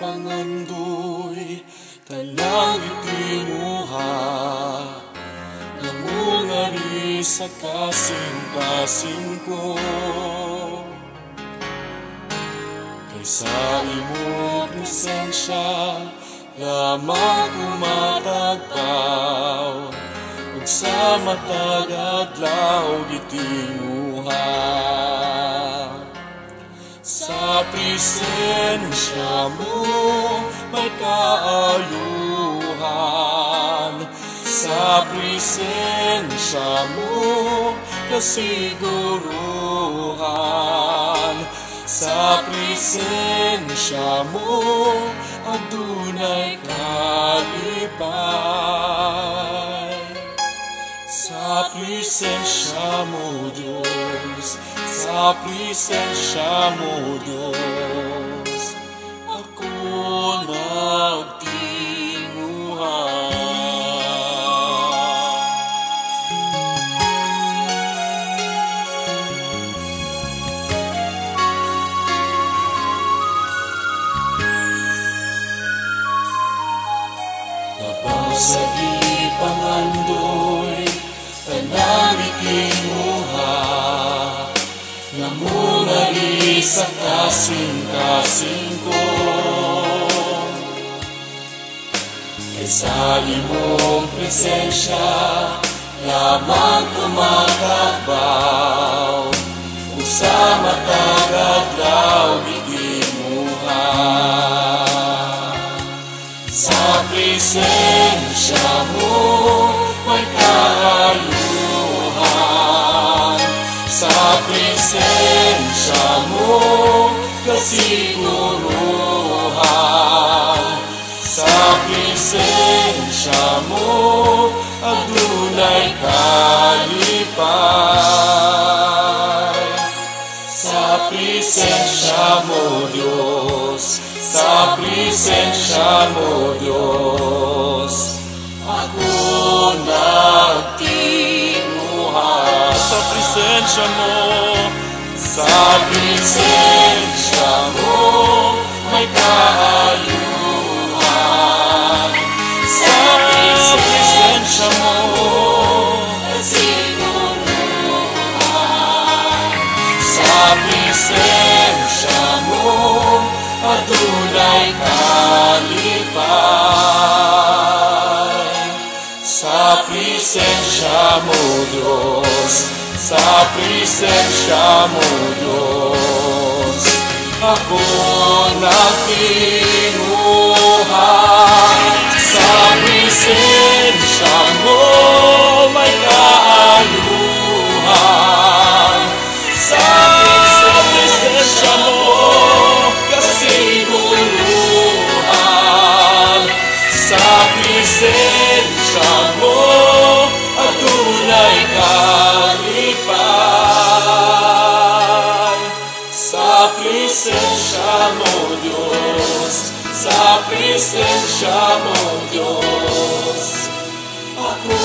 pangandoy Tanang itinuha Namungari sa kasing-kasing ko. Kaysa imo presensya Lamang kumatagpaw Ug sa matag adlaw gitinguha presensya mo may Sa presensya mo kasiguruhan. Sa presensya mo adunay kalipay Sa presensya mo Diyos Sa presensya mo Diyos Ako nagtinguhan Namungari sa kasing-kasing ko Kaysa imong presensya Lamang kumakagbaw Ug sa matag adlaw gitinguha sa presensya mo may Sa presensya mo kasiguruhan Sa presensya mo adunay kalipay sa presensya mo Diyos Sa presensya mo Diyos Ako nagtinguhan Sa presensya mo Sa presensya mo May Sa presensya mo Sa presensya mo kalipay. Sa presensya mo Diyos. Sa presensya mo Diyos Ako nagtinguhan Sa presensya mo Diyos Sa presensya mo Diyos Ako